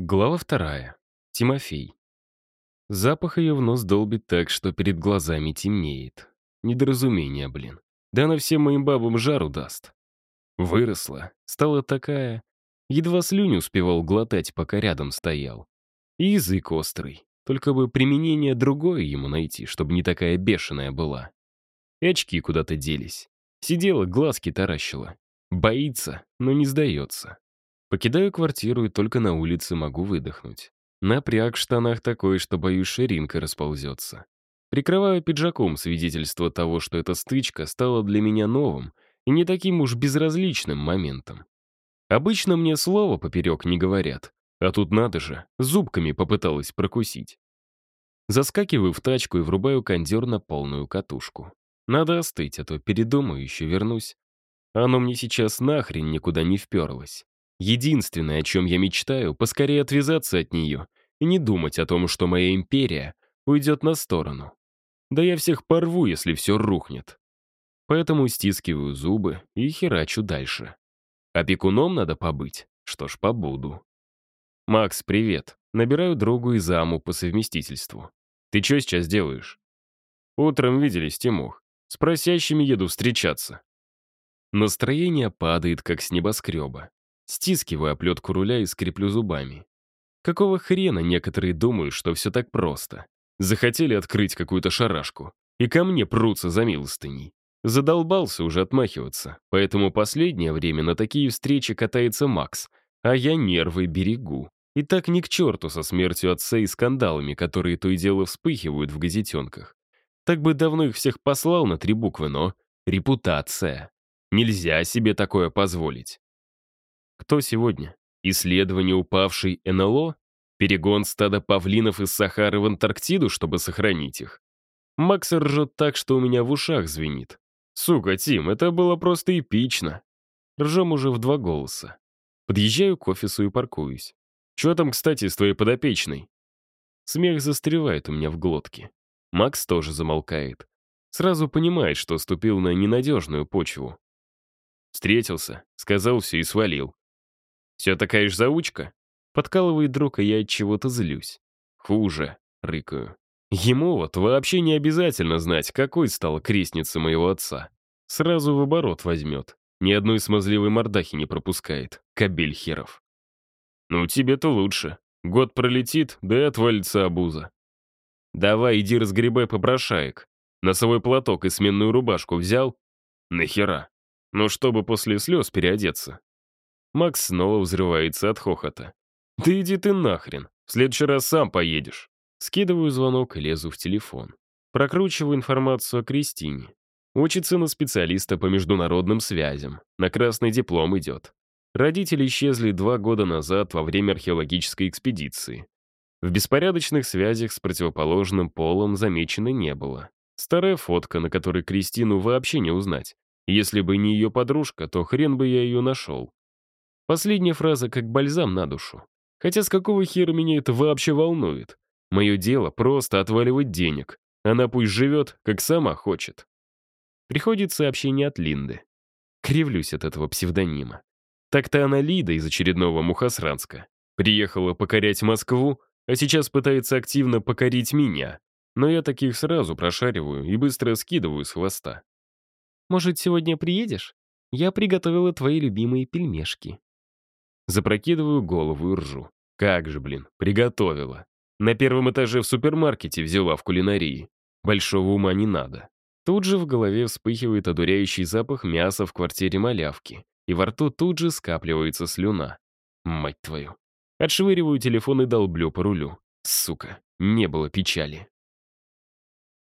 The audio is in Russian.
Глава вторая. Тимофей. Запах ее в нос долбит так, что перед глазами темнеет. Недоразумение, блин. Да она всем моим бабам жару даст. Выросла, стала такая. Едва слюню успевал глотать, пока рядом стоял. И язык острый. Только бы применение другое ему найти, чтобы не такая бешеная была. И очки куда-то делись. Сидела, глазки таращила. Боится, но не сдается. Покидаю квартиру и только на улице могу выдохнуть. Напряг в штанах такой, что, боюсь, ширинка расползется. Прикрываю пиджаком свидетельство того, что эта стычка стала для меня новым и не таким уж безразличным моментом. Обычно мне слова поперек не говорят, а тут надо же, зубками попыталась прокусить. Заскакиваю в тачку и врубаю кондер на полную катушку. Надо остыть, а то передумаю, еще вернусь. Оно мне сейчас нахрен никуда не вперлось. Единственное, о чем я мечтаю, поскорее отвязаться от нее и не думать о том, что моя империя уйдет на сторону. Да я всех порву, если все рухнет. Поэтому стискиваю зубы и херачу дальше. Опекуном надо побыть, что ж, побуду. «Макс, привет. Набираю другу и заму по совместительству. Ты что сейчас делаешь?» «Утром виделись, Тимух. С просящими еду встречаться». Настроение падает, как с небоскреба. Стискиваю оплетку руля и скреплю зубами. Какого хрена некоторые думают, что все так просто? Захотели открыть какую-то шарашку. И ко мне прутся за милостыней. Задолбался уже отмахиваться, поэтому последнее время на такие встречи катается Макс, а я нервы берегу. И так ни к черту со смертью отца и скандалами, которые то и дело вспыхивают в газетенках. Так бы давно их всех послал на три буквы, но репутация. Нельзя себе такое позволить. Кто сегодня? Исследование упавшей НЛО? Перегон стада павлинов из Сахары в Антарктиду, чтобы сохранить их? Макс ржет так, что у меня в ушах звенит. Сука, Тим, это было просто эпично. Ржем уже в два голоса. Подъезжаю к офису и паркуюсь. Чего там, кстати, с твоей подопечной? Смех застревает у меня в глотке. Макс тоже замолкает. Сразу понимает, что ступил на ненадежную почву. Встретился, сказал все и свалил. Все такая же заучка? Подкалывает друг, а я от чего-то злюсь. Хуже, рыкаю. Ему вот вообще не обязательно знать, какой стала крестница моего отца. Сразу в оборот возьмет. Ни одной смазливой мордахи не пропускает. Кабель херов. Ну, тебе-то лучше. Год пролетит, да и отвалится обуза. Давай, иди разгребай попрошаек. Носовой платок и сменную рубашку взял? Нахера? Ну, чтобы после слез переодеться. Макс снова взрывается от хохота. «Да иди ты нахрен, в следующий раз сам поедешь». Скидываю звонок и лезу в телефон. Прокручиваю информацию о Кристине. Учится на специалиста по международным связям. На красный диплом идет. Родители исчезли два года назад во время археологической экспедиции. В беспорядочных связях с противоположным полом замечено не было. Старая фотка, на которой Кристину вообще не узнать. Если бы не ее подружка, то хрен бы я ее нашел. Последняя фраза как бальзам на душу. Хотя с какого хера меня это вообще волнует? Мое дело просто отваливать денег. Она пусть живет, как сама хочет. Приходит сообщение от Линды. Кривлюсь от этого псевдонима. Так-то она Лида из очередного Мухосранска. Приехала покорять Москву, а сейчас пытается активно покорить меня. Но я таких сразу прошариваю и быстро скидываю с хвоста. «Может, сегодня приедешь? Я приготовила твои любимые пельмешки». Запрокидываю голову и ржу. Как же, блин, приготовила. На первом этаже в супермаркете взяла в кулинарии. Большого ума не надо. Тут же в голове вспыхивает одуряющий запах мяса в квартире малявки, и во рту тут же скапливается слюна. Мать твою. Отшвыриваю телефон и долблю по рулю. Сука, не было печали.